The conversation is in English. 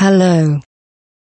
Hello.